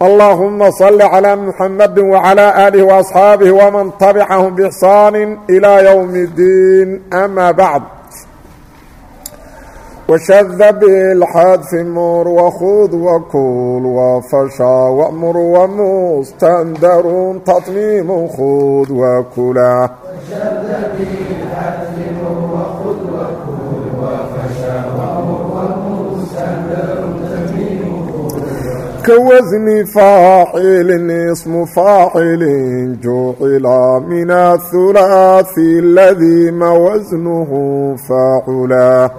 allaahuma salli calaa muxamadi wacalaa aalih waasxaabih waman tabicahum biixsaani ilaa yowmi ddiin ama bacd washada bilxadfi mur wakhud wakuul wafashaa wamur wamustandarun tatmiimu khud wakula كوزن فاعل اسم فاعل جعل من الثلاثي الذي ما وزنه فاعلا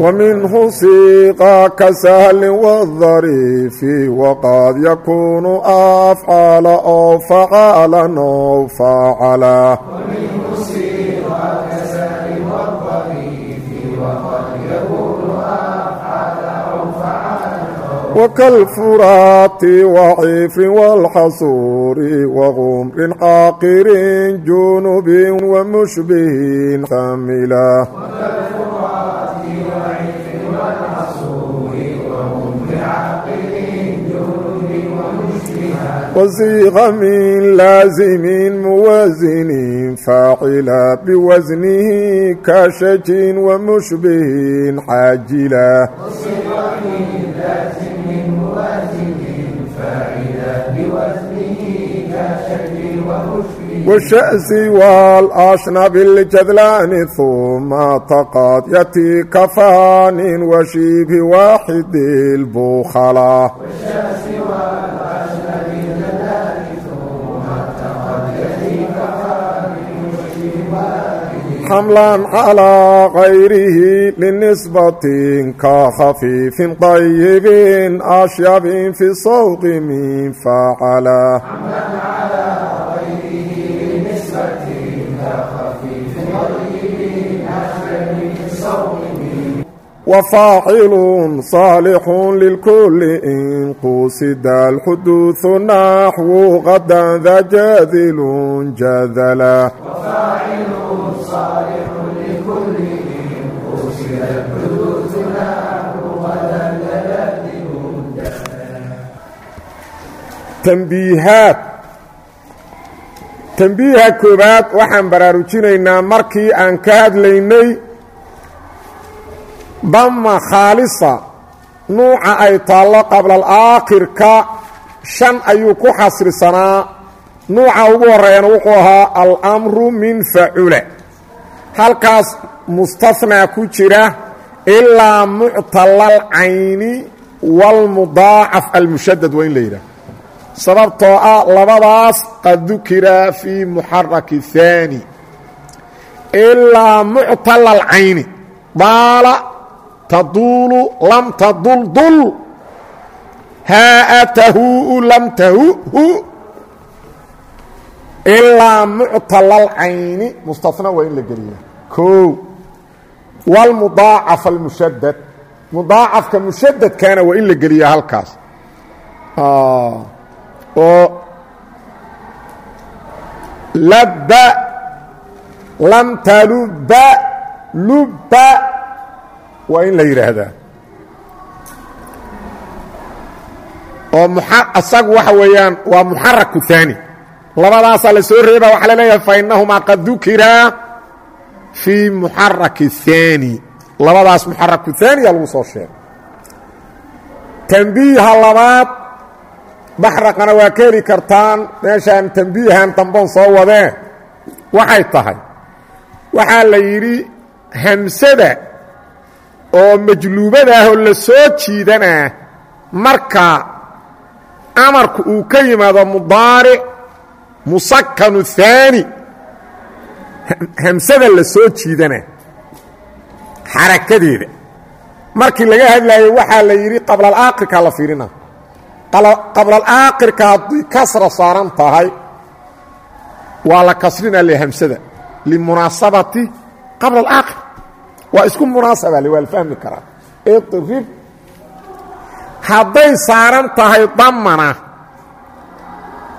ومنه سيقا كسهل والظريف وقد يكون أفعال أو فعالا أو فعلا وكالفرات وعيف والحصور وغمر عاقر جنوب ومشبه كاملا wasiiqa min laazimin muwasinin faacila biwasnihi kashajin wamushbihin caajila washasi waalasnabi ljadlaani huma taqadyati kafaanin washiibi waaxidi lbukhala البخلا حملا على غيره لنسبة كخفيف طيب أشيب في الصوت من فعلا وفاعل صالح للكل إن قصد الحدوث نحو غدا ذا جاذل جذلا وفاعل صالح لكل إن قصد الحدوث نحو غدا ذا جاذل جذلا تنبيهات تنبيها koobaad waxaan baraarujinaynaa markii aan ka hadlaynay dama khaalisa nuuca ay taallo qabla alaakhirka shan ayuu ku xasrisanaa nuuca ugu horeeyana wuxuu ahaa almru min facula halkaas mustahnaa ku jira ilaa muctalal cayni wاlmudaacaf almushadad waa in la yidhaah. Sababtoo ah labadaas qad dukira fii muxaraki haani ilaa muctalal cayni. Daala taduulu lam taduldul haa tahuu lam tahuhu ilaa muctalal cayni mustana waa in la geliya koo wاlmudaacaf almushadad mudaacafka mushadadkana waa in la geliya halkaas. Oo labba lam talubba lubba waa in la yidhaahdaa oo asagu waxa weeyaan waa muxaraku haani labadaasaa la soo reeba waxaa la leeyahay fa innahumaa qad dukiraa fii muxaraki haani labadaas muxaraku haaniya lagu soo sheegay. Tambiiha labaad baxraqana waa ka heli kartaan meeshaan tambiihan damboon soo wadee. Waxay tahay waxaa la yidhi hamsada oo majluubadaahoo la soo jiidanaa marka amarku uu ka yimaado mudaaric musakanu haani hamsada la soo jiidanaa xarakadeeda markii laga hadlaayey waxaa la yidhi qablalaakhirkaa la fiirina. Qablalaakirka haddii kasra saaran tahay waa la kasrinaa le hamsada limunaasabati qabla alaakir waa isku munaasaba le waa la fahmi karaa. Idrib hadday saaran tahay damana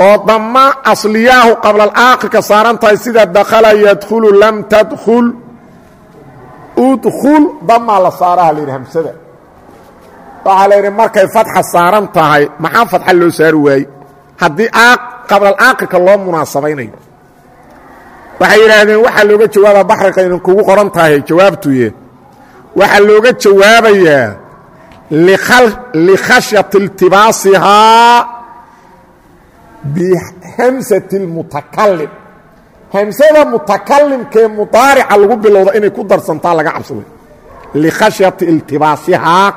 oo damma asliyaahu qabla alaakirka saaran tahay sida dakhala yadkhulu lam tadkhul udkhul damaa la saaraha la yidhi hamsada. Waxaa la yidhi markay fatxa saaran tahay maxaa fatxa loo saari waaye haddii qablalaakirka loo munaasabaynayo waxay yidhaahdeen waxaa looga jawaabaa baxriqa inin kugu qoran tahay jawaabtuye waxaa looga jawaabayaa likhashyati iltibaasihaa bihamsati اlmutakalim hamsada mutakalimkee mudaarica lagu bilowda inay ku darsantaa laga cabsaday likhashyati iltibaasihaa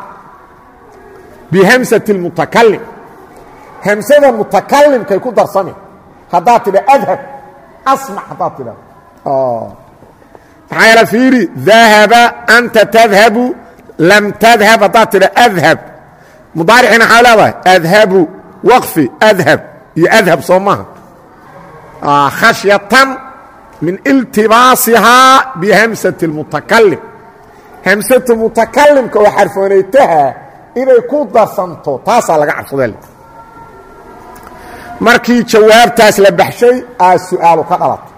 bihamsati اlmutakalim hamsada mutakalimkay ku darsami haddaad tidha adhab asmac haddaad tidha maxaa yaalla fiiri dahaba anta tadhabu lam tadhab haddaad tidha adhab mudaaricina maxaa leedahay adhabu waqfi adhab iyo adhab soo maaha khashyatan min iltibaasihaa bihamsati اlmutakalim hamsatu mutakalimka oo xarfoonaytaha inay ku darsanto taasaa laga cabsadee markii jawaabtaas la baxshay aa su'aalu ka dhalatay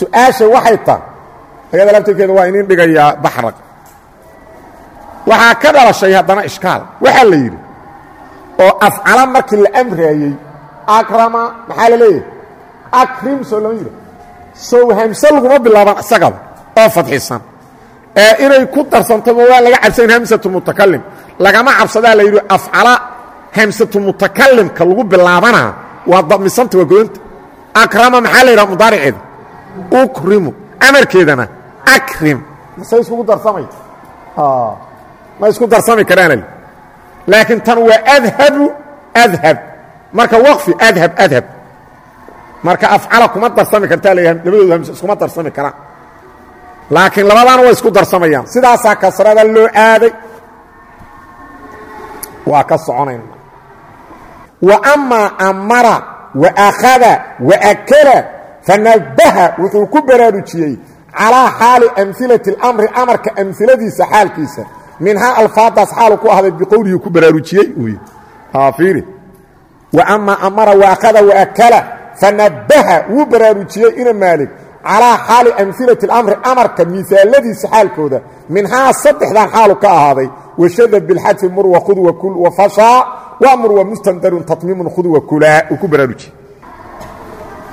su'aasha waxay tahay ayada laftirkeeda waa inin dhigayaa baxraq waxaa ka dhalashay haddana ishkaal. Waxaa la yidhi oo afcala markii la amraayey akrama maxaa la leeyahay? Akrim soo lama yidha sow hamse laguma bilaaban isagaba oo fadxisan ee inay ku darsantoma waa laga cabsayn hamsatu mutakalim lagama cabsadaa la yidhi afcala hamsatu mutakalimka lagu bilaabanaa waa damisanta waa godanta akrama maxaa la yidhaha mudaariceeda? Ukrimu amarkeedana akrim. Mase iskugu darsamay? Ma isku darsami karaanal laakiin tan waa adhabu adhab marka waqfi adhab adhab. Marka afcala kuma darsami kartaa la labadoodu hamse iskuma darsami karaan laakiin labadaana way isku darsamayaan. Sidaasaa kasrada loo aaday? Waa ka wa amaa amara wa akhada wa akala fanabaha wuxuu ku baraarujiyey calaa xaali amilati اlamri amarka amiladiisa xaalkiisa. Minhaa alfaadaas xaalu ku ahday biqowlihi ku baraarujiyey iiri wa amaa amara wa akhada wa akala fanabaha wuu baraarujiyey ina maalig calaa xaali amilati اlamri amarka miaaladiisa xaalkooda. Minhaa saddexdan xaalu ka ahaaday washada bilxadfi mur wakhud wakul wafashaa wamur wa mustandarun tatmiimun khud wakulaa uu ku baraarujiyey.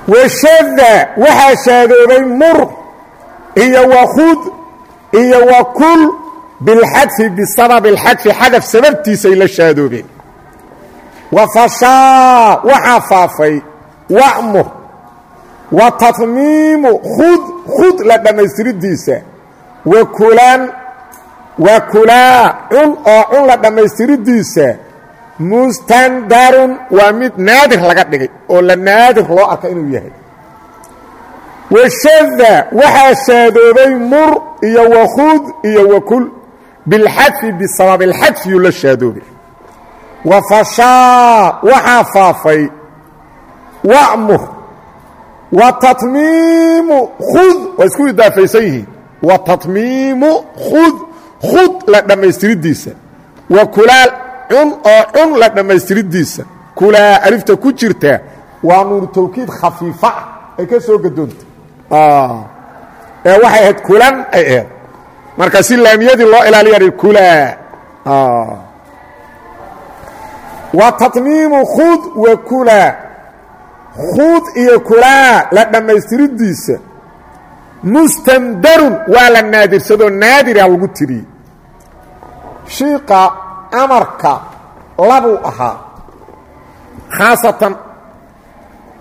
Washada waxaa shaadoobay mur iyo wakhud iyo wakul bilxadfi bisababi اlxadfi xadaf sababtiisay la shaadoobeen wafashaa waxaa faafay wamur wa tatmiimu khud khud la dhammaystiridiisa wakulan wa kulaa cun oo cun la dhammaystiridiisa mustandarun waa mid naadir laga dhigay oo la naadir loo arka inuu yahay washada waxaa shaadoobay mur iyo wakhud iyo wakul bilxadfi bisababi اlxadfiyuu la shaadoobay wafashaa waxaa faafay. Wamur wa tatmiimu khud waa isku idaafaysan yihiin wa tatmiimu khud. Khud la dhammaystiridiisa wa kulaal cun oo cun la dhammaystiridiisa kulaa alifta ku jirta. Waa nuunu tawkiid khafiifa ah. Ay ka soo gadoonta. Ee waxay ahayd kulan ay ahayd. Marka si laamiyadii loo ilaaliya kulaa wa tatmiimu khud wa kulaa khud iyo kulaa la dhammaystiridiisa. Mustandarun waa la naadirsadoo naadira lagu tiriyey shiiqa amarka labuu ahaa khaasatan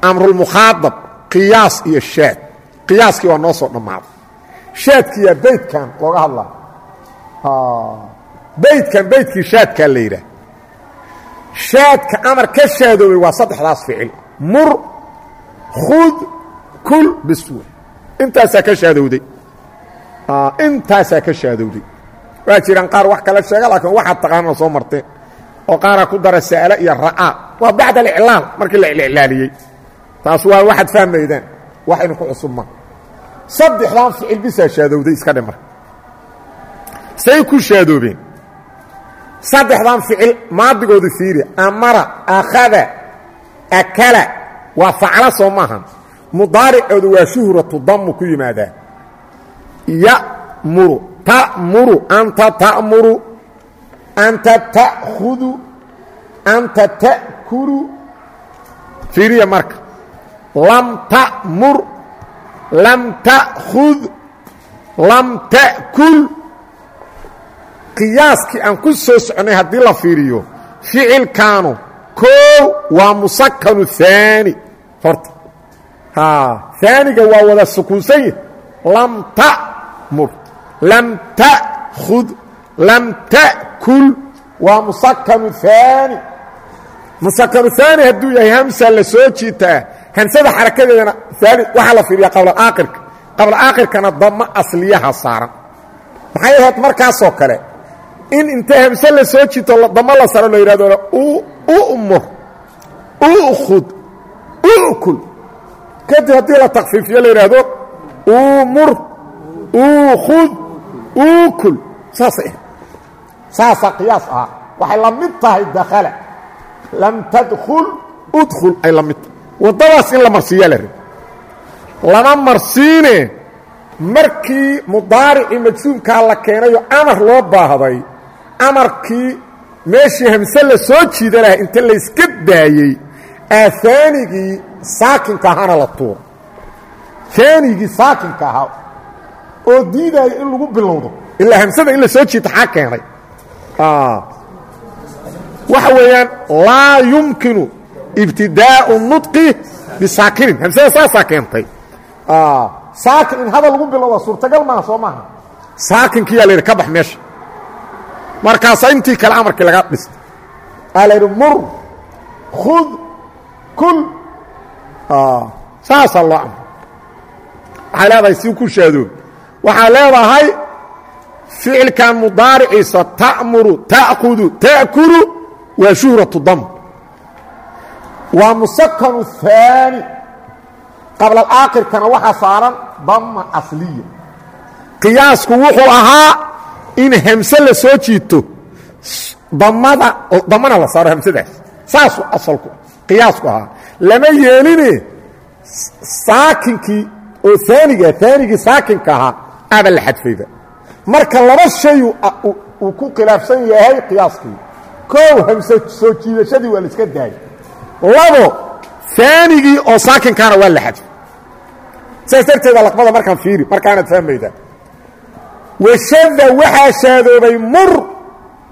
amrulmukhaadab qiyaas iyo shaad. Qiyaaskii waa noo soo dhammaaday shaadkiiyaa beydkan looga hadlaa. Beydkan beydkii shaadkaa la yidhaah shaadka amar ka shaadoobay waa saddexdaas ficil. Mur khud kul biswe intaasaa ka shaadowday. Intaasaa ka shaadowday. Waa jiraan qaar wax kale sheega laakiin waxaad taqaanana soo marteen. Oo qaaraa ku dara sa'ala iyo ra'aa waa bacd aliclaal markii la iclaaliyey. Taas waa waxaad fahmaydaan. Waxaynu ku cusubma saddexdan ficil bisaa shaadowday iska dhe marka say ku shaadoobeen saddexdan ficil maadigoodu fiiri amara akhada akala waa faclo soo maahan. Mudaaricoodu waa shuhratu damu ku yimaadaa. Ya'muru ta'muru anta ta'muru anta ta'khudu anta ta'kulu fiiriya marka. Lam ta'mur lam ta'khud lam ta'kul qiyaaskii aan ku soo soconay haddii la fiiriyo ficilkaanu koow waa musakanu haani horta aaniga waa wada sukuunsan yahi lam ta'mur lam ta'khud lam ta'kul waa musakanu haani musakanu haani hadduu yahay hamsa la soo jiitaa hamsada xarakadeedana aani waxaa la fiiriyaa qablaaakhirka qablaaakhirkana dama asliyaha saaran. Maxay ahayd markaasoo kale in inta hamse la soo jiito dama la saro la yidhahdo umur ukhud ukul kadib haddii la takfiifiyo la yidhaahdo umur ukhud ukul saasay ahayd saasaa qiyaas ahaa waxay la mid tahay dakhala lam tadkhul udkhul ay la mid tahay. Waddadaas in la marsiiyaa la rab lama marsiine markii mudaaricii la keenayo amar loo baahday amarkii meeshii hamse la soo jiida lahay inta layska daayey aa aanigii saakinka ahaana la tuuro. Aanigii saakinka ahaa oo diidaayo in lagu bilowdo. Ilaa hamsada in la soo jiita xaa keenay. Waxa weeyaan laa yumkinu ibtidaau nudqi bisaakinin. Hamsada saasaa keentay saakin in hadal lagu bilowda suurtagal maaha soo maaha. Saakinkiyaa la yidhi ka bax meesha markaasa intii kale amarkii laga dhistay aa la yidhi mur khud kul saasaa loo amray waxay leedahay si ku shaadoob waxaa leedahay ficilkan mudaariciisa ta'muru ta'kudu ta'kulu waa shuhratu dam. Waa musakanu haani qabla aakhirkana waxaa saaran dama asliya. Qiyaasku wuxuu ahaa in hamse la soo jiito damada damana la saaro hamsadaas saasuu asalku qiyaasku ahaa. Lama yeeline saakinkii oo aaniga aanigii saakinka ahaa aba la xadfayba marka laba shay uu ku khilaafsan yahay qiyaaskii. Koow hamse soo jiidashadii waa la iska daayay labo aanigii oo saakinkaana waa la xadfay. Saas darteeda laqbada markaan fiiri markaanaad fahmaydaa washada waxaa shaadoobay mur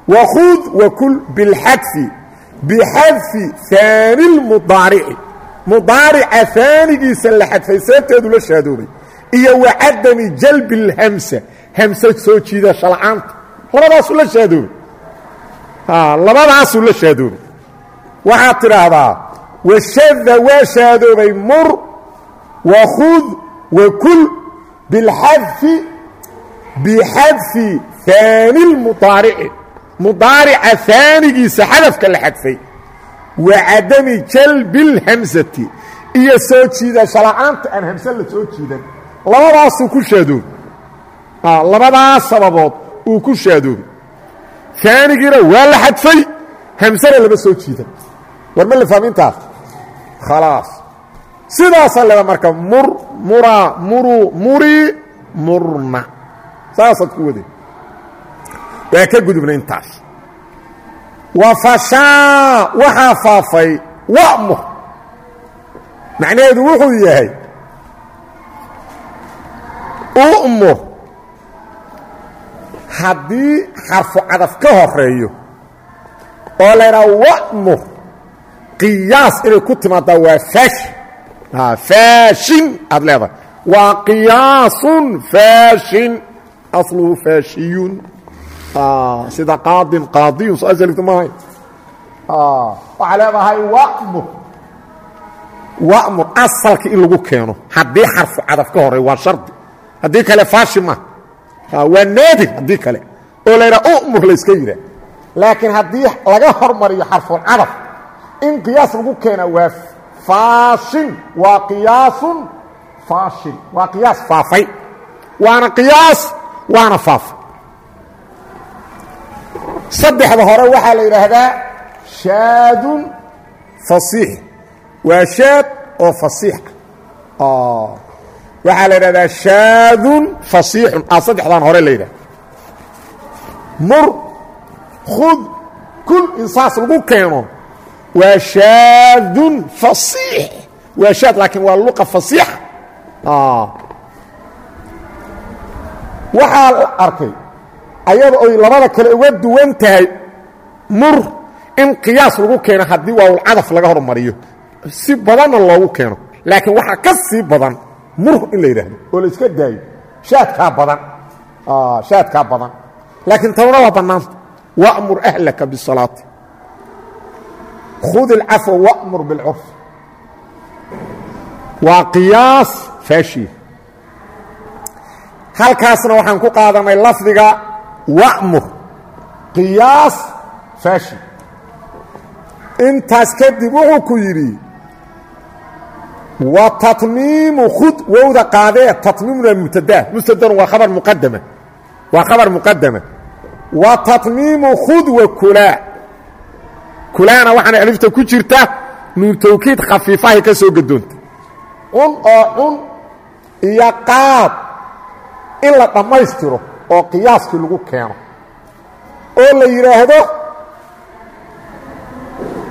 wakhud wakul bilxadfi bixadfi aani lmudaarici mudaarica aanigiisa la xadfay sababteedu la shaadoobay. Iyo wacadami jalbi اlhamsa hamse soo jiidasho la'aanta labadaasuu la shaadoobay labadaasuu la shaadoobay waxaad tidhaahdaa washada waa shaadoobay mur wakhud wakul bilxadfi bixadfi aani lmudaarici mudaarica aanigiisa xadafka la xadfay wa cadami jalbi اlhamsati iyo soo jiidasho la'aanta aan hamse la soo jiidan labadaasuu ku shaadoobay labadaas sababood uu ku shaadoobay aanigiina waa la xadfay hamsena lama soo jiidan war ma la fahmintaas khalaas sidaasaa leeda marka mur muraa muruu murii murna saasaad ku wade waa ka gudubna intaas. Wa fashaa waxaa faafay wa'mur macnaheedu wuxuu yahay u'mur haddii xarfu cadaf ka horeeyo oo la ydhaha wa'mur qiyaas inay ku timaadaa waa faashi faashin aad leedahay. Waa qiyaasun faashin asluhu faashiyun sida qaadin qaadiyun soo aslifta maahay waxaa leedahay wa'mur wa'mur asalka in lagu keeno haddii xarfu cadaf ka horeeyo waa shardi haddii kale faashi ma waa naadir haddii kale oo la ydhaha umur la yska yidhaah laakiin haddii laga hormariyo xarfulcadaf in qiyaas lagu keena waa faashin waa qiyaasun faashin waa qiyaas faafay waana qiyaas waana faafay saddexda hore waxaa la yidhaahdaa shaadun fasiix. Waa shaad oo fasiix. Ah waxaa la yidhahdaa shaadun fasiixun. A saddexdan hore la yidhahda mur khud kul in lagu keeno. Waa shaadun fasiix. Waa shaad laakiin waa luqa fasiixa waxaa la arkay ayada oy labada kale uga duwan tahay mur in qiyaas lagu keeno haddii waawlcadaf laga hormariyo. Si badanna loogu keeno. Laakiin waxaa ka sii badan mur in la yidhaahdo oo la iska daayo. Shaadkaa badan. Shaadkaa badan. Laakiin tanuna waa bannaanta wa'mur ahlaka bisalaati. Khud ilcafwa wa'mur bilcurf waa qiyaas faashiya halkaasna waxaan ku qaadanay lafdiga wa'mur qiyaas faashi. Intaas kadib wuxuu ku yidhi wa tatmiimu khud wowda qaadee tatmiimuna mubtadaa mubtadanu waa khabar muqadama waa khabar muqadama wa tatmiimu khud wa kulaa. Kulaana waxaana alifta ku jirta nuur tawkiid khafiifahay ka soo gadoonta cun oo cun iyo qaad in la dhammaystiro oo qiyaaskii lagu keeno. oo la yidhaahdo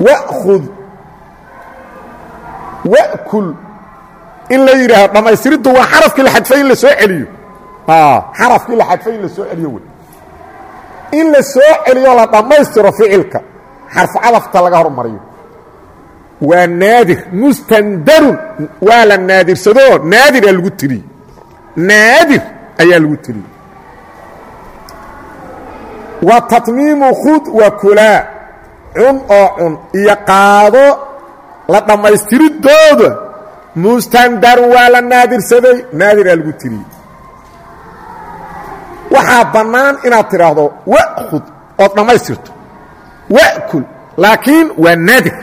wa'khud. wa'kul. in la yidhaahdo dhammaystiriddu waa xarafkii la xadfay in la soo celiyo. Xarafkii la xadfay in la celiyo wey. in la celiyo la dhammaystiro ficilka xarfu cadafta laga hormariyo. waa naadir mustandarun. waa la naadirsadoo naadiraa lagu tiriye naadir ayaa lagu tiriye wa tatmiimu khud wa kulaa cun oo cun iyo qaado la dhammaystiridooda mustandarun waa la naadirsaday naadiraa lagu tiriyey waxaa bannaan inaad tidhaahdo wa'khud ood dhammaystirto. Wa'kul laakiin waa naadir.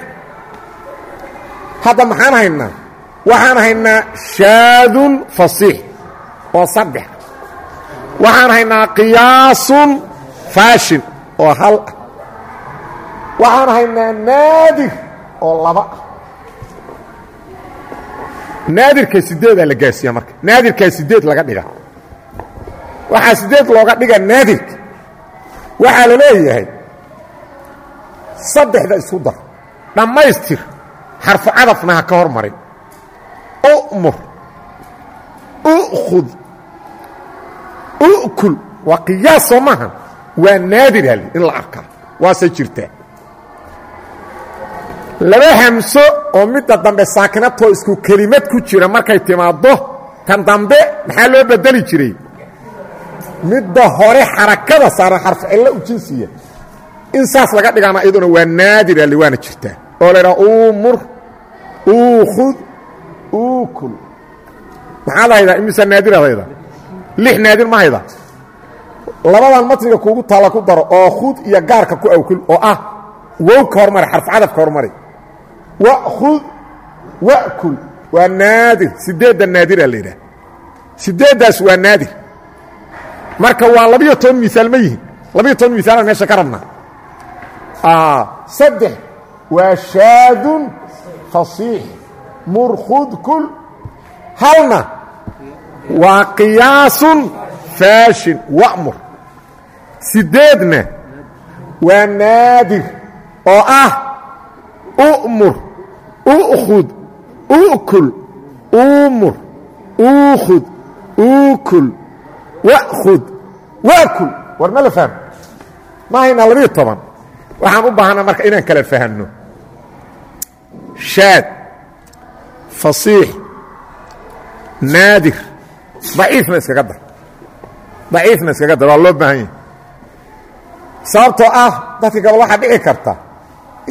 Hadda maxaan haynaa? Waxaan haynaa shaadun fasiix oo saddex waxaan haynaa qiyaasun faashin oo hal ah. Waxaan haynaa naadir oo laba ah. Naadirka sideedaa la gaarsiiya marka. Naadirkaa sideed laga dhiga waxaa sideed looga dhiga naadirka. Waxaa la leeyahay saddexda isku dar. Dhammaystir xarfu cadafna ka hor umur ukhud ukul waa qiyaas soo maaha. Waa naadir hal in la arkaa. Waase jirtaa laba hamso oo midda dambe saakinatoo isku kelimad ku jira markay timaaddo tan dambe maxaa loo bedeli jiray? Midda hore xarakada saaran xarfu cillo u jinsiya. In saas laga dhigana iyaduna waa naadir hal waana jirtaa oo la idhaha umur uukhud uukul maxaad haydaa? Imisa naadiraad haydaa lix naadir ma haydaa labadan matniga kuugu taalla ku daro oo khud iyo gaarka ku awkul oo ah wow ka hormari. Xarfu cadaf ka hormari wa'khud wa'kul waa naadir sideedda naadira la yidhaha. Sideeddaas waa naadir. Marka waa labiyo toban miaal ma yihiin. Labiyo toban miaalaan meesha ka rabnaa. Saddex waa shaadun fasiix murkhud kul. Halna waa qiyaasun faashin wa'mur. Sideedna waa naadir oo ah u'mur ukhud ukul umur uukhud uukul wa'khud wa'kul war ma la fahmo. Ma haynaa labiyo toban. Waxaan u baahanaa marka inaan kala fahanno. Shaad fasiix naadir daciifna iskaga dar. Daciifna iskaga dar waa loo baahan yahay. Sababtoo ah dadka gabal waxaa dhici karta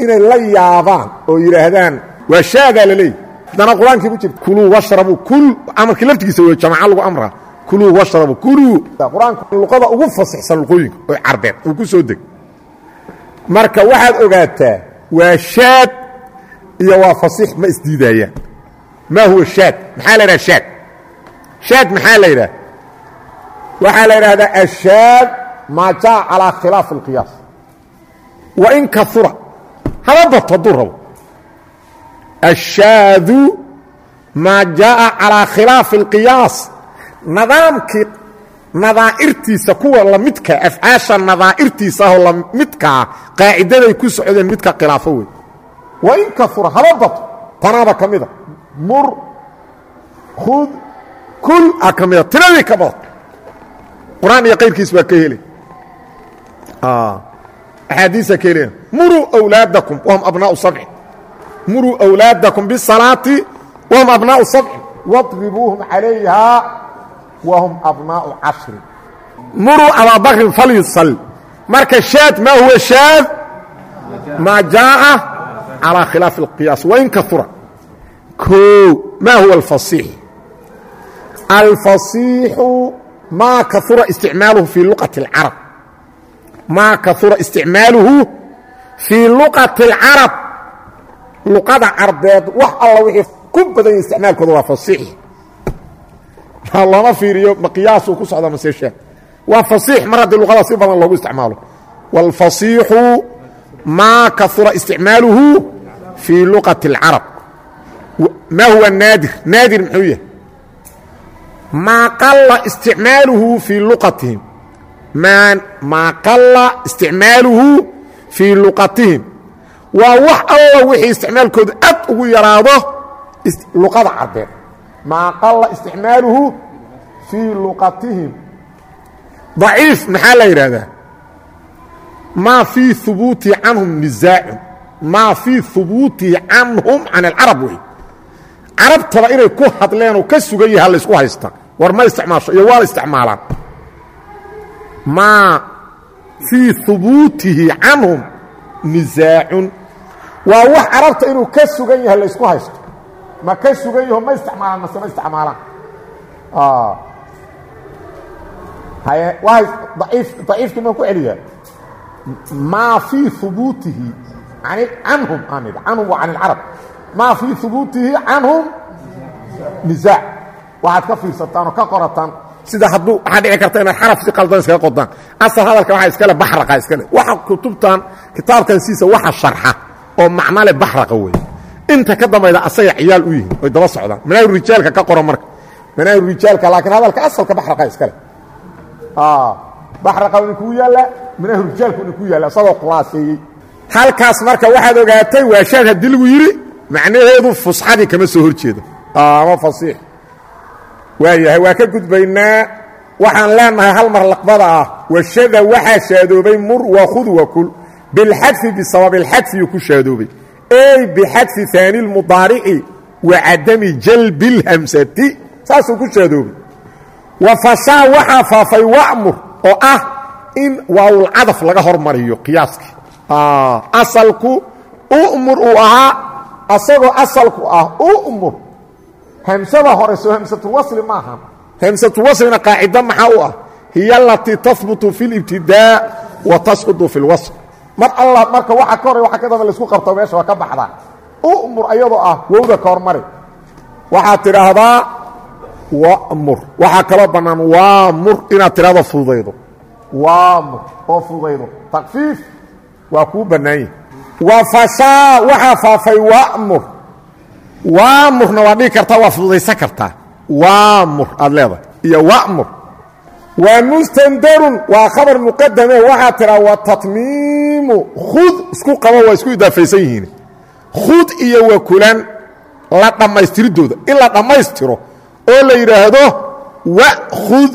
inay la yaabaan oo yidhaahdaan waa shaadaa la leeyay haddana qur'aankii ku jirta kuluu washrabuu kul. Amarkii laftigiisa wey jamaca lagu amraa. Kuluu washrabuu kuluu. Qur'aanku luqada ugu fasixsan luqooyinka oo carbeed uu ku soo deg. Marka waxaad ogaataa waa shaad iyo waa fasiix ma isdiidayaan maa huwa shaad maxaa la yidhaha shaad shaad maxaa la yidhaha waxaa la yidhaahdaa ashaad maa jaa calaa khilaafi اlqiyaas wa in kaura haba bato hadduu rabo. Ashaadu maa jaaa calaa khilaafi اlqiyaas nidaamkii nadaa'irtiisa kuwa lamidka afcaasha nadaa'irtiisa ahoo lamidkaa qaacidaday ku socdeen midka khilaafo wey wa in kaura haba bato tanaaba ka mida mur khud kul ha ka mida tiradii ka badan qur'aan iyo kayrkiis waa ka heli axaadiisa ka helaya muruu awlaadakum wahum abnaau sabci muruu awlaadakum bisalaati wahum abnaau sabci wadribuuhum calayhaa wahum abnaau cashri muruu abaabakrin falyusal marka shaad maa huwa shaad maa jaa'a calىa khilaafi اlqiyaas wain kaura o maa huwa alfasiix alfasiixu maa kaura isticmaaluhu fii luqati اlcarab maa kaura isticmaaluhu fii luqati اlcarab luqada carbeed wax alla wixii ku badan yahi isticmaalkooda waa fasiix looma fiiriyo ma qiyaasuu ku socda mase shaad waa fasiix mar haddii luqada si badan loogu isticmaalo wاlfasiixu maa kaura isticmaaluhu fii luqati اlcarab ma huwa naadir naadir muxuu yahay maa qalla isticmaaluhu fii luqatihim. Maa qalla isticmaaluhu fii luqatihim. Waa wax alla wixii isticmaalkooda aad ugu yaraado luqada carbeed maa qalla isticmaaluhu fii luqatihim. Daciif maxaa la yidhaahdaa? Maa fii hubuutihi canhum nizaacun maa fii hubuutihi canhum can alcarab wey carabtaba inay ku hadleenoo ka sugan yaha laysku haysta. War ma isticmaasho iyo waa la isticmaalaan maa fii hubuutihi canhum nisaacun waa wax carabta inuu ka sugan yahay laysku haysto. Ma ka sugan yaho ma isticmaalaan mase ma isticmaalaan. Haye waa daciif daciifkii maan ku celiyaa? Maa fii hubuutihi canhum aan idhi canhum waa can ilcarab maa fii hubuutihi canhum nisaac waxaad ka fiirsataan oo ka qorataan sida hadduu waxaa dhici karta inaad xaraf si qaldan iskaga qodaan. Asal hadalka waxaa iskale baxraqa iskale. Waxa kutubtan kitaabkan siisa waxa sharxa oo macnale baxraqa wey inta ka dambayda asaga ciyaal u yihiin oy daba socdaan. Manaahiru rijaalka ka qoran marka. Manaahiru rijaalka laakiin hadalka asalka baxraqa iskale. Baxraqa ina kuu yaallaa manaahiru rijaalku ina ku yaalla isagoo khulaaseeyey halkaas marka waxaad ogaatay waa shaad haddii lagu yidhi macnaheedu fusxadii kama soo hor jeedo ama fasiix waayahay waa ka gudbaynaa waxaan leenahay hal mar laqbada ah washada waxaa shaadoobay mur wakhud wakul bilxadfi bisabab اlxadfi yuu ku shaadoobay ey bixadfi haani اlmudaarici wa cadami jalbi اlhamsati saasuu ku shaadoobay wa fashaa waxaa faafay wa'mur oo ah in waawlcadaf laga hormariyo qiyaaskii asalku umur uu ahaa asagoo asalku ah umur hamsada hore soo hamsatulwasli maaha hamsatulwaslina qaacido maxaa u ah? Hiy alatii tahbutu fi اlibtidaa wa tasqudu fi اlwasl mar alla marka waxa ka hore waa ka damba la isku qabto meesha waa ka baxdaa umur ayadoo ah wowda ka hormari waxaad tidhaahdaa wamur. Waxaa kaloo bannaan waamur inaad tidhahdo fududaydo waamur oo fududaydo takfiif waa kuu bannaan yahi wa fashaa waxaa faafay wamur waamurna waa dhigi kartaa waa fududaysan kartaa. Waamur aad leedahay. Iyo wamur waa mustandarun waa khabar muqadame waxaa tidhaa wa tatmiimu. Khud isku qabo waa isku idaafaysan yihiin. Khud iyo wakulan la dhammaystiridooda in la dhammaystiro oo la yidhaahdo wakhud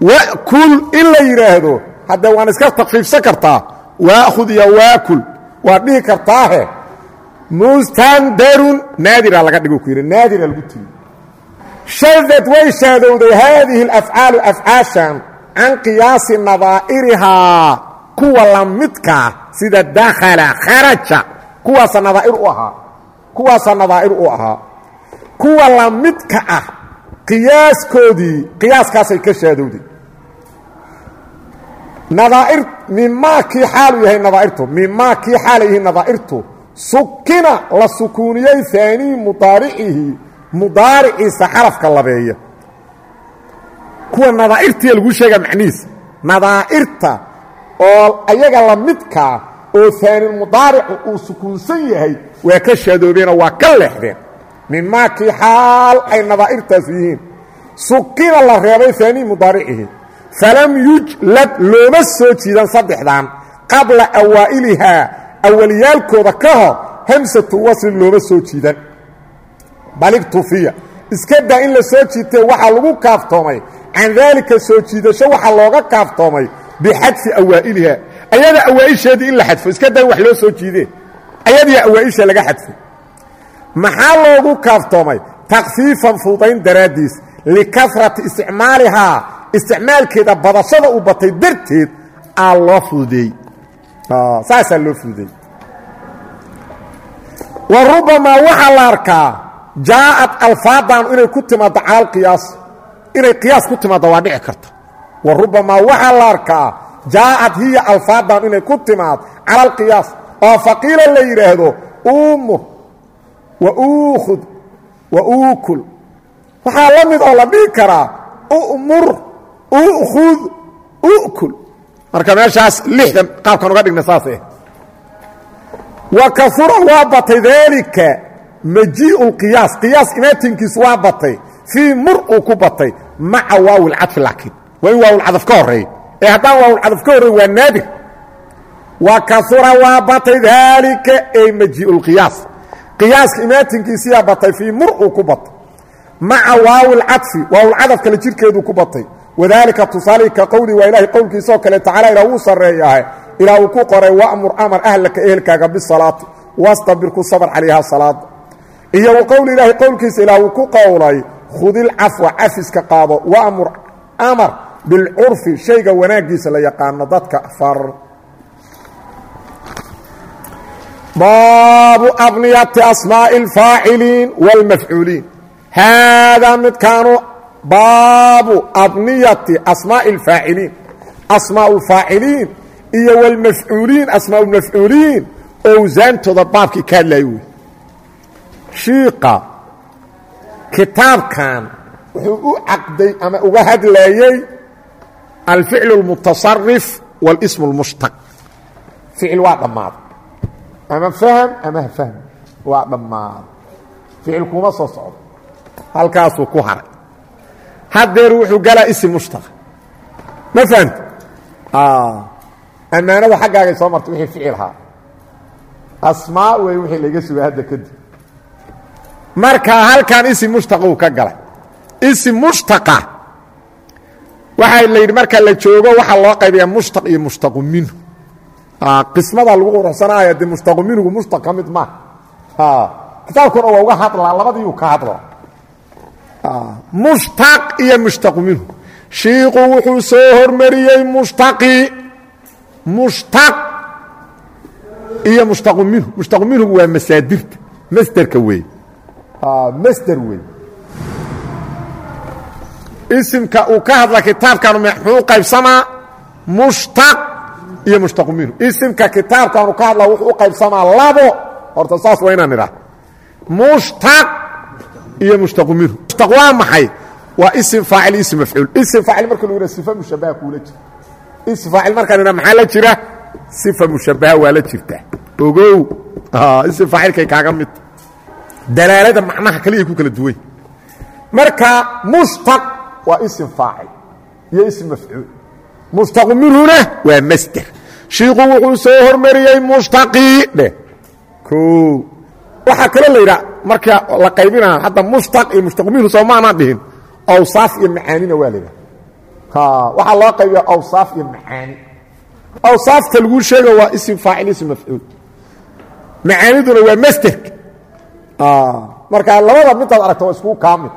wakul in la yidhaahdo haddee waan iska takfiifsan kartaa waakhud iyo waakul waad dhihi kartaahe mustandarun naadira laga dhigo ku yidhi naadira lagu tiri. Shadad way shaadowday haadihi alafcaalu afcaashan can qiyaasi nadaa'irihaa kuwa la midkaa sida dakhala kharaja kuwaasa nadaa'ir u ahaa kuwaasaa nadaa'ir kuwa la midka ah qiyaaskoodii qiyaaskaasay ka shaadowday nadaair mimaa kii xaalu yahay nadaairtu? Mimaa kii xaala yihiin nadaairtu? Sukina la sukuuniyey haanii mudaaricihi mudaariciisa xarafka labeeya kuwa nadaairtiya lagu sheega macnihiisa nadaairta oo ayaga la midkaa oo haani mudaaricu uu sukuunsan yahay waa ka shaadoobeenoo waa ka leexdeen. Mimaa kii xaal ay nadaairtaas yihiin? Sukina la reebay haanii mudaaricihi falam yujlad looma soo jiidan saddexdan qabla awaa'ilihaa awalyaalkooda ka hor hamsatu wasli looma soo jiidan baligtufiya iska daa in la soo jiitay waxaa lagu kaaftoomay can daalika soo jiidasho waxaa looga kaaftoomay bixadfi awaa'ilihaa ayada awaa'isheedii in la xadfo iska daa in wax loo soo jiideen ayadiia awaa'isha laga xadfay maxaa loogu kaaftoomay takfiifan fudayn daraaddiis likarati isticmaalihaa isticmaalkeeda badashada uu batay darteed aa loo fududeeyey. Saasaa loo fududeeyey. Wa waxaa la arkaa jaa'ad alfaadan inay ku timaaddo cala alqiyaas inay qiyaas ku timaaddo waa dhici karta. Wa waxaa la arkaa jaa'ad hiya alfaadan inay ku timaad cala alqiyaas oo faqiila la yidhaahdo umur wa uukhud wa uukul. Waxaa la mid oo la dhihi karaa umur ukhud ukul. Marka meeshaas lixdan qaabkan uga dhigna saaseh wa kaura waa batay daalika majii'u lqiyaas qiyaas imaatinkiisu waa batay. Fii mur ku batay. Maca waawi laakiin. Waa in ka horreey ee haddaan waawlcadaf ka horrey waa naadir. Wa kaura waa batay daalika ay majii'u lqiyaas qiyaaska imaatinkiisiyaa batay. Fii mur ku batay. Maca waawi lcadfi waawlcadafkale jirhkeeduu ku batay wadaalika tusaalihi ka qowli waa ilaahay qowlkiisaoo kale tacaala ilaa wuu sarreeyaahe ilaa uu ku qoray wa'mur amar ahlaka ehelkaaga bisalaati wastabir ku sabr calayha salaada iyo wa qowli ilaahay qowlkiisa ilaa uu ku qowlay khudil cafwa cafiska qaado wa'mur amar bilcurfi shayga wanaaggiisa la yaqaano dadka far. Baabu abniyati asmaa'i alfaaciliin wاlmafcuuliin haadaa midkaanu baabu abniyati asmaaءi اlfaaciliin asmaaء اlfaaciliin iyo wاlmafcuuliin asmaaء اlmafcuuliin owsaantooda baabkii ka hadlayo wey shiiqa kitaabkan wuxuu u caqday ama uga hadlayey alficl اlmutasarif wاlsm اlmushtaq ficil waa dhammaaday ama fahm ama fahm waa dhammaaday ficil kuma soo socdo halkaasuu ku haray haddeer wuxuu galaa isim mushtaqa ma fahamti? Ammaanada xaggaagay soo martay wixii ficilhaa asmaa wey wixii laga sugay hadda kadib marka halkan isim mushtaqa uu ka galay. Isim mushtaqa. Waxaa la yidhi marka la joogo waxaa loo qaybayaa mushtaq iyo mushtaqu minhu. Qismada lagu quruxsanaayo dee mushtaqu minhugu mushtaq ka mid maaha kitaabkuna waa uga hadlaa labadiiuu ka hadlaa mushtaq iyo mushtaqu minhu. Shiiku wuxuu soo hormariyey mushtaqii mushtaq iyo mushtaqu minhu. Mushtaqu minhugu waa masaadirta. Masderka weeye masder weeye isimka uu ka hadla kitaabkanu muxuu qaybsamaa? Mushtaq iyo mushtaqu minhu. Isimka kitaabkanu ka hadla wuxuu u qaybsamaa labo. Horta saas waa inaan idhaah mushtaq iyo mushtaqu minhu mushtaq waa maxay waa isim faacil isim mafcuul. Isim faacil marka lagu yidhaha sifa mushabaha kuula jira isim faacil markaan idhaha maxaa la jira? Sifa mushabaha waa la jirtaa ogow. Isim faacilkay kaaga mid. Dalaalada macnaha kaliya ku kala duwan marka mushtaq waa isim faacil iyo isim mafcuul. Mushtaqu minhuna waa masder. Shiiku wuxuu soo hormariyey mushtaqii dheh o waxaa kaloo la yidhaha marka la qaybinaa hadda mushtaq iyo mushtaqu minhu soo maanaan dhihin awsaaf iyo macaanina waa la yidhaha waxaa loo qaybiya awsaaf iyo macaani. Awsaafta laguu sheega waa isim faacil isim mafcuul. Macaaniduna waa masderka marka labada midaad aragta waa iskuu kaa mid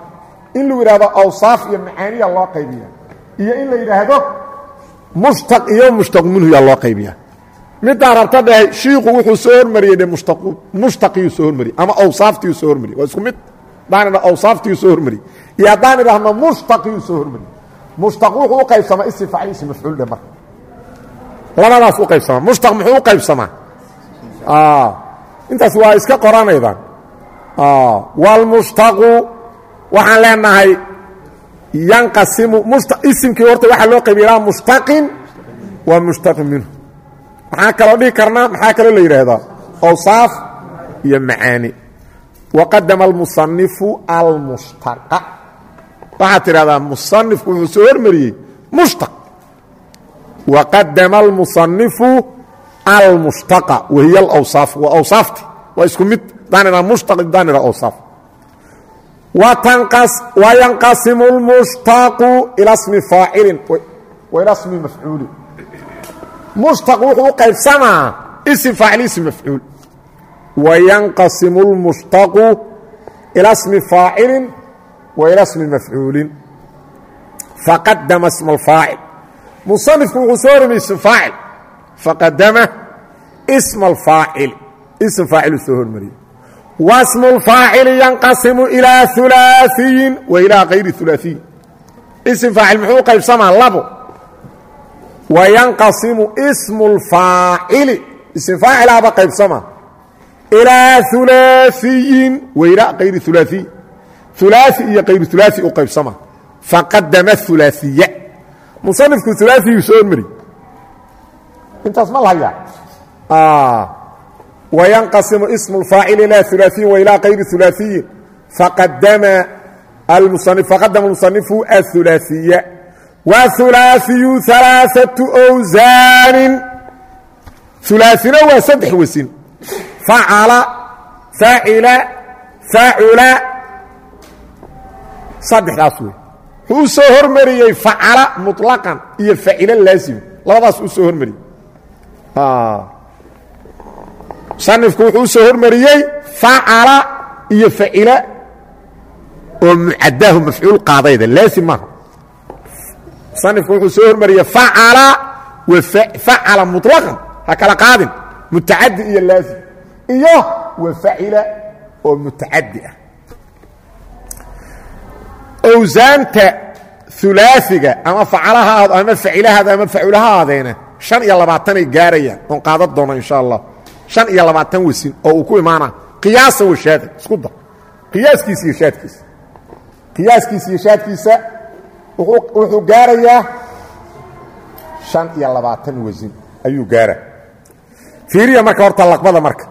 in lagu yidhahdo awsaaf iyo macaaniya loo qaybiya iyo in la yidhaahdo mushtaq iyo mushtaqu minhu yaa loo qaybiya midaan rabta dhahay shiiku wuxuu soo hormariyey dhe mushtaqiyuu soo hormariyey ama awsaaftiyuu soo hormariyey. Waa isku mid. Haddaan idha awsaaftiyuu soo hormariyey. Iyo haddaan idhaahno mushtaqiyuu soo hormariyey. Mushtaq wuxuu u qaybsamaa isim faacil isim mafcuul dhe marka labadaas u qaybsamaa. Mushtaq muxuu u qaybsamaa? Intaas waa iska qoranaydaan. Wاlmushtaqu waxaan leenahay yanqasimu isimkii horta waxaa loo qaybiya ilaa mushtaqin waa mushtaqin minhu maxaa kaloo dhihi karnaa? Maxaa kaloo la yidhaahdaa? Awsaaf iyo macaani. Waqadama almusanifu almushtaqa. Waxaad tidhahdaa musanifku wuxuu soo hormariyey. Mushtaq waqadama almusanifu almushtaqa. Wahiy alawsaaf waa awsaafti. Waa isku mid. Idhaa mushtaq idhaa awsaaf. Wayanqasimu اlmushtaqu ila smi faacilin. Wa ila smi mafcuulin mushtaq wuxuu u qaybsamaa ism faacil ism mafcuul. Wayanqasimu اlmushtaqu ila smi faacilin wa ila smi mafcuulin. Faqadama sma alfaacil. Musanifku wuxuu soo hormariyey ism faacil. Faqadama sma alfaacil. Ism faaciluu soo hormariyey. Wasmu اlfaacili yanqasimu ilaa ulaaiyin wa ilaa kayri ulaaiyin ism faacil muxuu u qaybsamaa labo wayanqasimu ismu lfaacili ism faacilaba qaybsama ilaa ulaaiyin weyra ayri ulaaiy ulaai iyo qayru ulaai u qaybsama faqadama ulaaiya musanifku ulaaiyuu soo hormari intaas ma lahaya wayanqasimu ismu faacili ilaa ulaaiyin wailaa kayri ulaaiyin faqadama musannifu aulaaثiya wulaaiyu alaaatu wsaanin ulaaina waa saddex wasin facala facila facula saddexdaas wey wuxuu u soo hormariyey facala muطlaqan iyo facila laazim labadaas u soo hormariyey musanifku wuxuu u soo hormariyey facala iyo facila oo mucadaahu mafcuul qaadayda laazim maaha musanifku wuxuu soo hormariyey facala wafacala muطlaqan ha kala qaadin mutacadi iyo laazim iyo wafacila oo mutacadi ah owsaanta ulaaiga ama facalahaad ama facilahaada ama faculahaadeena han iyo labaatanay gaarayaan oon qaadan doona insha allah han iyo labaatan wasin oo uu ku imaana qiyaasan washaada isku dar qiyaaskiisa iyo shaadkiisa qiyaaskiisa iyo shaadkiisa wuxuu gaarayaa شhan iyo labaatan wesin ayuu gaara fiiriya marka horta laqbada marka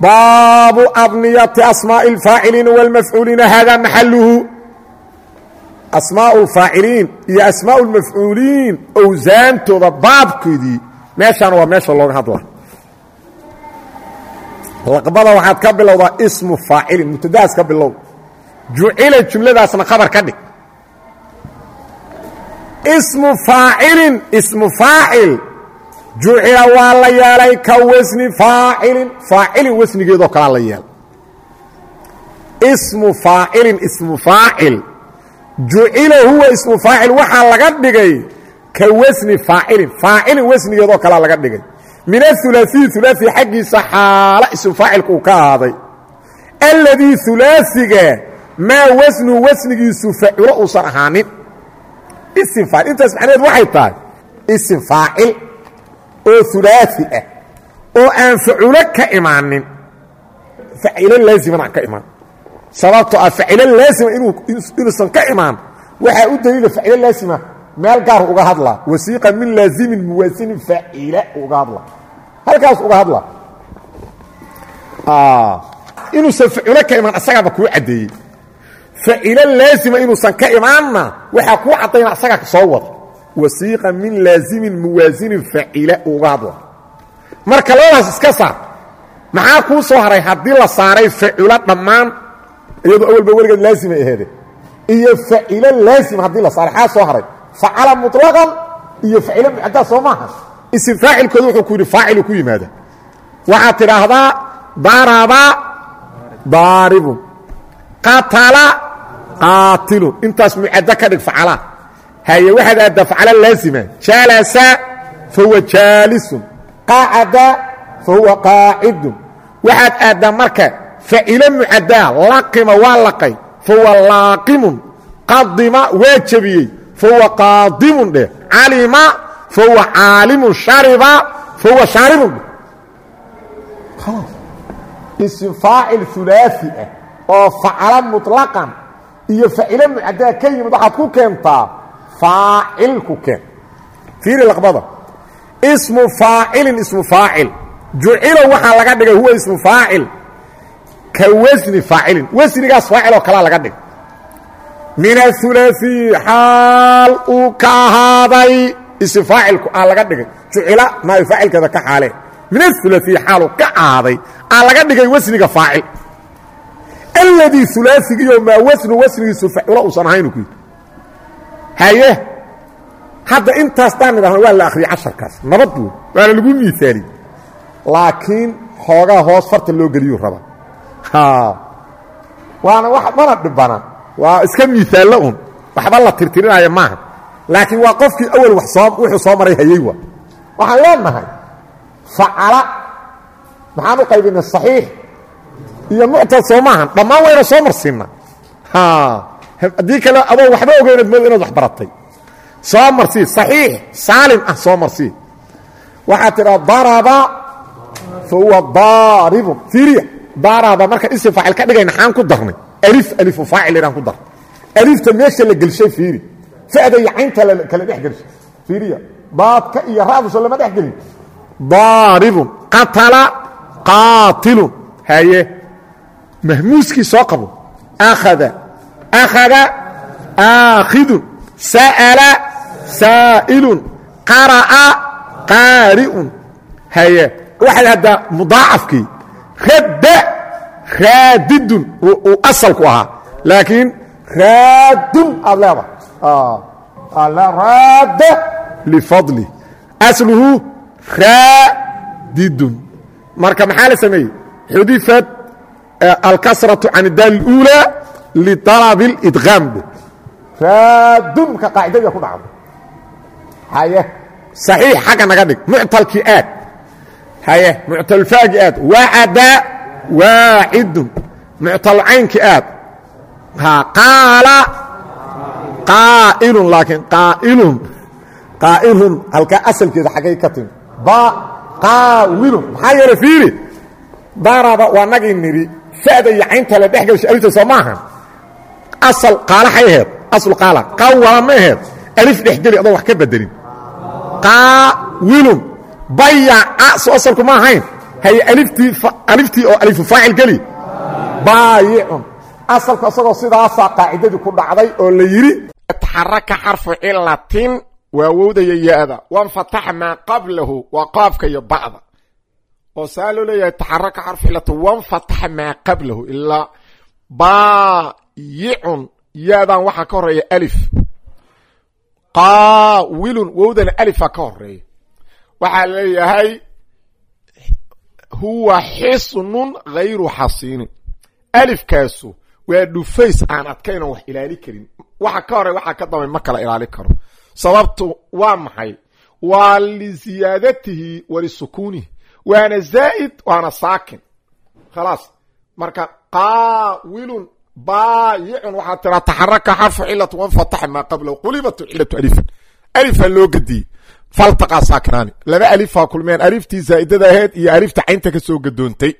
baabu abniyati asmaaءi الfaaciliina wاlmafcuuliina hada maxaluhu asmaaء الfaaciliin iyo asmaaء اlmafcuuliin owsaantooda baabkoodii meeshaan waa meesha looga hadla laqbada waxaad ka bilowdaa ismu faacilin mubtadahaas ka bilow jucila jumladaasna khabar ka dhig ismu faacilin ismu faacil jucila waa la yeelay ka wasni faacilin faacilin wasnigeedoo kalaa la yeelay ismu faacilin ismu faacil jucila huwa ismu faacil waxaa laga dhigay ka wasni faacilin faacilin wasnigeedoo kalaa laga dhigay. Min aulaaثiyi ulaai xaggiisa xaalo ismu faacilku uu ka ahaaday. Alladii ulaaiga maa wasnu wasnigiisu faculo uusan ahaanin isim faacil. Intaas macnaheed waxay tahay isim faacil oo ulaai ah oo aan faculo ka imaanin. Facilo laaziman aan ka imaan. Sababtoo ah facilo laazima inuusan ka imaan waxaa u daliila facilo laazima meel gaaru uga hadlaa wasiiqa min laazimin muwaasinin faacila uga hadlaa halkaas uga hadlaa inuusan faculo ka imaan asagaaba kuu caddeeyey facilo laazima inuusan ka imaanna waxaa kuu caddayna asagaa soo wada wasiiqa min laazimin muwaasinin faacila uga hadlaa marka labadaas iska saar maxaa kuu soo haray haddii la saaray faculo dhammaan iyadoo awalba weligeed laazimay aheede iyo facilo laazim haddii la saaray xaa soo haray facala muطlaqan iyo facilo mucaddaa soo maaha isim faacilkooda wuxuu ku yidhi faacilu ku yimaada waxaad tidhaahdaa daraba daaribun qatala qaatilun intaas mucaddo ka dhig facala haye waxaad aaddaa facala laazima. Jalasa fahuwa jaalisun. Qacada fahuwa qaacidun. Waxaad aaddaa marka facilo mucaddaa laqima waa laqay fahuwa laaqimun. Qadima waa jebiyey fahuwa qaadimun dheh calima fahuwa caalimun shariba fahuwa shaaribun ism faacil ulaai ah oo facala muطlaqan iyo facilo mucadaa ka yimid waxaad ku keentaa faacil ku keen. Fiiri laqbada. Ismu faacilin ismu faacil. Jucila waxaa laga dhigay huwa ismu faacil. Ka wasni faacilin. Wasnigaas faacil oo kalaa laga dhigay min aulai xaal uu ka ahaaday. Ism faacilku aa laga dhigay. Jucila naayo faacilkeeda ka xaale min aulai xaaluu ka ahaaday. Aa laga dhigay wasniga faacil alladii ulaaigiyo maa wasnu wasnigiisu facilo uusan ahaynu ku yidhi. Haye hadda intaas daan nidhahno waa la akhriyay casharkaas. Nabad buu waana lagu miisaaliy laakiin xoogaa hoos farta loo geliyuu raba. Waana wax mana dhibana waa iska miisaallo un waxba la tirtirinaya maaha. Laakiin waa qofkii soo wuxuu soo maray hayey wa waxaan leenahay facala maxaan u qaybinay saxiix iyo muctad soo maahan. Dhammaan wayna soo marsiinna. Haddii kale adoo waxba ogeynad mood inaad wax baratay. Soo marsii saxiix saalim ah soo marsii waxaad tidhaa daraba fa huwa daaribun fiiriya. Daraba marka isim faacil ka dhigayna xaan ku darnay. Alif alifu faacil inaan ku darnay alifta meesha la gelshay fiiri. Fa'da iyo caynta kala dhex gelshay fiiriya. Daadka iyo ra'duso lama dhex gelin. Daaribun qatala qaatilun haye mahmuuskii soo qabo. Akhada akhada aakhidun sa'ala. Saa'ilun qara'a. Qaari'un. Haye. Waxay haddaa mudaacafkii radda. Raadidun. Uu asalku ahaa. Laakiin raadun aad leedahay. Raadda lifadli. Asluhu raadidun. Marka maxaa la sameeyey? Xudifat alkasraةu can daal اuulى liطalab اlidqaam raadun marka qaacidadii ku dhacdo haye صaxiix xagga naga dhig muctalkii aad haye muctalfaagi aad wacada waacidun muctalcaynkii aad qaala qaa'ilun laakiin qaa'ilun qaa'ilun halkaa asalkeeda xaggay ka timi qaawilun maxaa yeele fiiri daraba waa nagii nidhi fa'da iyo caynta la dhex gelshay alifta soo maahan asal qaalaxay aheed aslu qaala qawala ma aheed alif dhexgeli adoo wax ka bedelin qaawilun bayaca soo asalku ma ahayn haye aliftii oo alifu faacil geli baayicun asalku isagoo sidaasaa qaacidadii ku dhacday oo la yidhi taxaraka xarfu cilatin waa wowdaya ya-da wanfataxa maa qablahu waa qaafka iyo bacda oo saa loo leeyahay taxaraka xarfu cilati wanfataxa maa qablahu ilaa baayicun ya-dan waxaa ka horreeya alif. Qaawilun wowdana alifa ka horreeya waxaa leeyahay huwa xisnun hayru xasiinin. Alifkaasu waa dhufays aan adkaynon wax ilaali karin. Waxa ka hore waxaa ka damay ma kala ilaali karo. Sababtu waa maxay? Waa liziyaadatihi wa lisukuunihi waana zaa'id waana saakin khalaas marka qaawilun baayicun waxaa tiraa taxaraka xarfu cilatu wanfataxa maa qablahu qulibat cilatu alifan alifaa loo gadiyey faltaqaa saakinaani laba alifaa kulmeen aliftii zaa'idada ahayd iyo alifta caynta ka soo gadoontay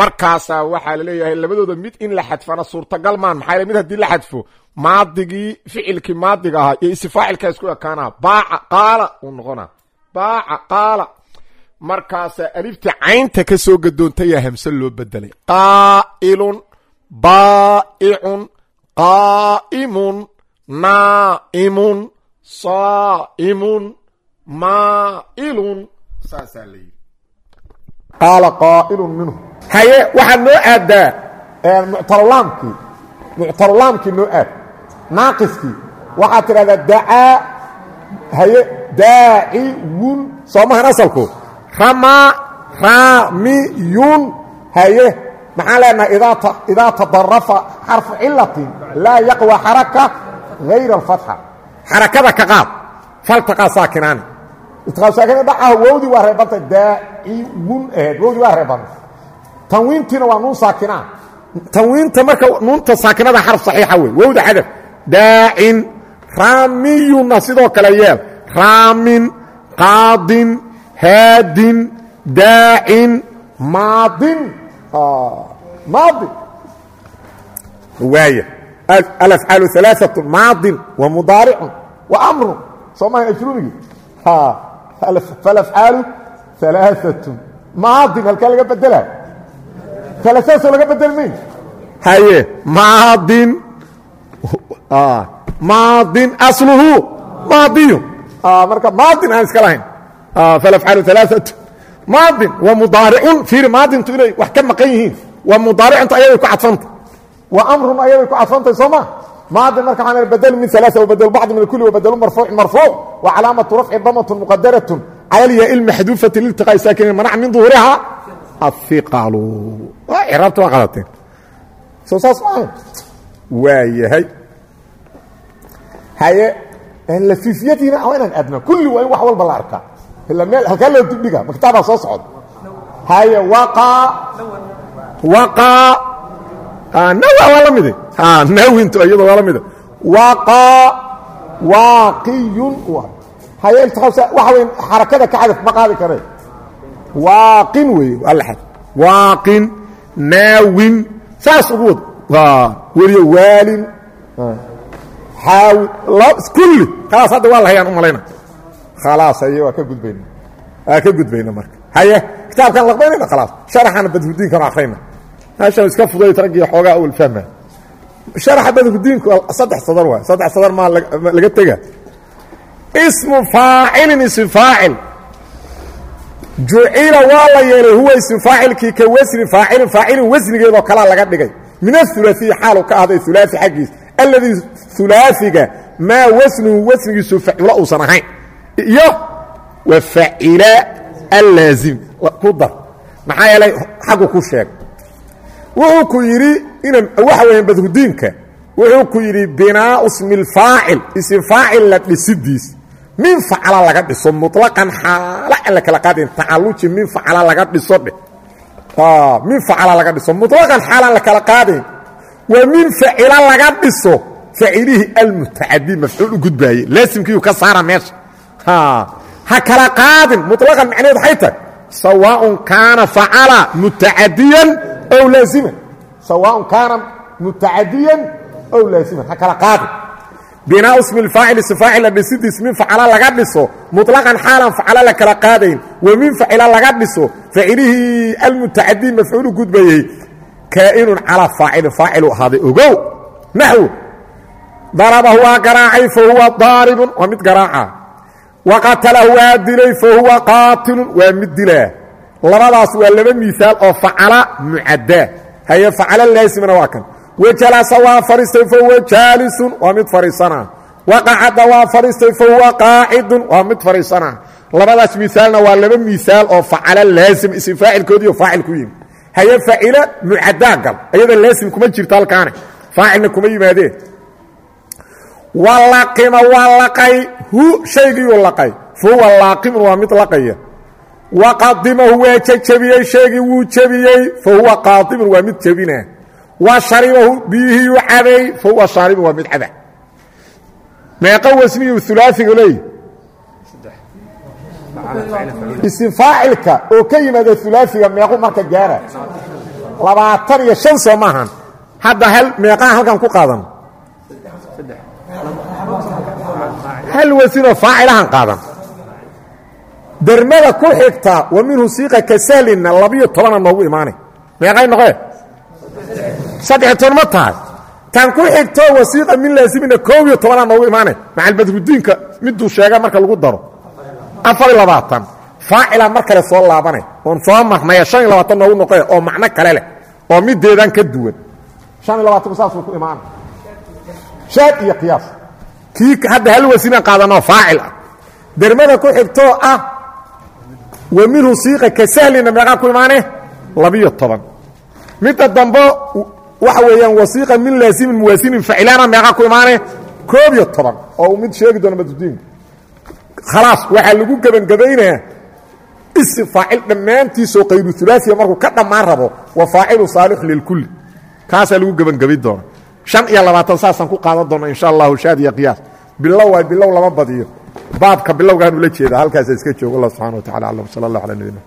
markaasaa waxaa la leeyahay labadooda mid in la xadfana suurtagal maan maxaa mid haddii la xadfo maadigii ficilkii maadiga ahaa iyo isifaacilkaa isku ekaanaa baaca qaala uu noqonaa baaca qaala markaasaa aliftii caynta ka soo gadoontayaa hamse loo bedelay. Qaa'ilun baa'icun qaa'imun naa'imun saa'imun maa'ilun. Saasaa la yidhi. Qaala qaa'ilun minhu. Haye waxaad noo aaddaa muctalolaamkii muctalolaamkii noo aad. Naaqiskii waxaad tidhahdaa dacaa haye daaciyun soo mahan asalku ramaa raamiyun haye. Maxaan leenahay? Idaa tadarafa xarfu cilatin laa yaqwa xaraka hayra alfatxa xarakada ka qaad. Faltaqaa saakinaani. Itqaasaakin dhacaha wowdii waa reebantay. Daaciyun aheed. Wowdii waa reebantay. Tanwiintiina waa nuun saakinaa tanwiinta marka nuunta saakinada xarf saxiixa wey wowda xadaf. Daacin raamiyunna sidoo kale yeel. Raamin qaadin haadin daacin maadin. Maadin. Waaya alafcaalu alaaatu maadin wa mudaaricun wa amrun. Soo maha ajrumigi? Falafcaalu alaaatun maadin. Halkaa laga bedela? Alaasoo laga bedel mayn haye maadin. Maadin asluhu maadiyu marka maadin aan iska lahayn falafcaalu alaaatu maadin wa mudaaricun fiiri maadintu inay wax ka maqan yihiin wa mudaaricuntu ayaday ku cadfanta wa amrun ayaday ku cadfantay soo ma maadin marka waxaan badl min alaa wabadl bacd min kuli wabadlu marfuucin marfuuc wa calaamatu rafci damatun muqadaratun cala lyaa maxduufati liltiqaa'i saakinin manac min duhuriha ahiqalu ciraabta waa qadateen soo saas maaha waa yahay haye lafiifiyadiina waa inaan aadna kulli waa in wax walba la arkaa ila meel halkaa loo dibdhiga ma kitaabaa soo socda haye waqa. Waqa. Nawa waa la mide nawintu iyado waa la mida waqa. Waaqiyun. Haye waxa wey xarakada ka xadaf ma qaadi karee. Waaqin weeye waa la xad. Waaqin naawin saas ugu wad. Weliyo waalin. Xaawi kulli khalaas hadda waa la hayaan u malayna khalaas haye waa ka gudbayna waa ka gudbayna marka haye kitaabkaan laqbaynayna khalaas sharaxana badhudiinkanu akrayna meeshan iska fudayd raggii xoogaa awal fahma sharaxa badhudiinku saddex sadar waay saddex sadar maa laga tega ismu faacilin ism faacil jucila waa la yeelay huwa ism faacilkii ka wasni faacilin faacilin wasnigeedoo kalaa laga dhigay min aulaiyi xaalu ka ahday ulaai xaggiis alladii ulaaiga maa wasnuhu wasnigiisu facula uusan iyo wa facila allaazim ku dar maxaa yeelay xaggu ku sheeg. Wuxuu ku yidhi inan waxa weeyaan badhudiinka wuxuu ku yidhi binaau smi lfaacil ism faacil la dhisidiis min facala laga dhiso muطlaqan xaala aan la kala qaadayn tacaluji min facala laga dhiso dheh min facala laga dhiso muطlaqan xaala la kala qaadayn waa min facila laga dhiso facilihii almutacadi mafcuul u gudbaaye laasimkiiu ka saara meesha ha kala qaadin muطlaqan macneed waxay tahay sawaaءun kaana facala mutacadiyan ow laaziman sawaaءun kaana mutacadiyan ow laaziman ha kala qaadin binaa smi اfaacil sfaacil la dhisidiis min facala laga dhiso muطlaqan xaalan facala la kala qaadayn wa min facila laga dhiso facilihii almutacadi mafcuulu gudbayey kaa'inun calaa faacilin faacilu ahaaday ogow naxwu darabahu waa garaacay fahuwa daaribun waa mid garaaca waqatalahu waa dilay fahuwa qaatilun waa mid dilaa labadaas waa laba miaal oo facala mucaddaa haye facala laasimana waa kan wajalasa waa fadhiistay fahuwa jaalisun waa mid fadhiisanaa waqacada waa fadhiistay fahuwa qaacidun waa mid fadhiisanaa labadaas miaalna waa laba miaal oo facala laasim ism faacilkoodiiyo faacil ku yimi haye hu shaygiiyuu laqay. Fahuwa laaqimun waa mid laqaya. Waqadimahu waa jejebiyey shaygii wuu jebiyey fahuwa qaadimun waa mid jebina wa sharibahu biyihiyuu cabay fahuwa shaaribun waa mid caba meeqa wasniyu ulaaiga leey isim faacilka oo ka yimaada ulaaiga meequ marka gaara. Labaatan iyo shan soo maahan. Hadda hal meeqaa halkan ku qaadan hal wasinoo faacilahan qaadan. Dermada ku xigta wa minhu siiqa ka sahlinna labiyo tobana noogu imaanay meeqay noqee? Saddex toban ma tahay. Tan ku xigto wasiiqa min laasimina koob iyo tobanaa noogu imaanay macalbadrudiinka miduu sheega marka lagu daro. Afar iyo labaatan. Faacilaa mar kale soo laabanay oon soo marnaya shan iyo labaatan noogu noqe oo macno kale leh. Oo mideedan ka duwan. Shan iyo labaatanku saasuu ku imaana shaad iyo qiyaas kii hadda hal wasinaan qaadanoo faacil ah. Dermada ku xigtoo ah wa minhu siiqa ka sahlina meeqaa ku imaane labiyo toban midda dambe waxa weeyaan wasiiqa min laasimin muwaasinin facilaana meeqaa ku imaane koob iyo toban. Oo uu mid sheegi doono madrudiinka khalaas waxaa lagu gebangabaynayaa isim faacil dhammaantiisoo qayru ulaaiya markuu ka dhammaan rabo wa faacilu saalixu lilkulli kaasaa lagu gebangabay doona shan iyo labaatan saasaan ku qaadan doona insha allahu shaad iyo qiyaas. Bilow waay bilow lama badiyo. Baabka bilowgaan ula jeeda halkaasa iska joogo. Allah subxana wa tacala alam sala allah ala nabina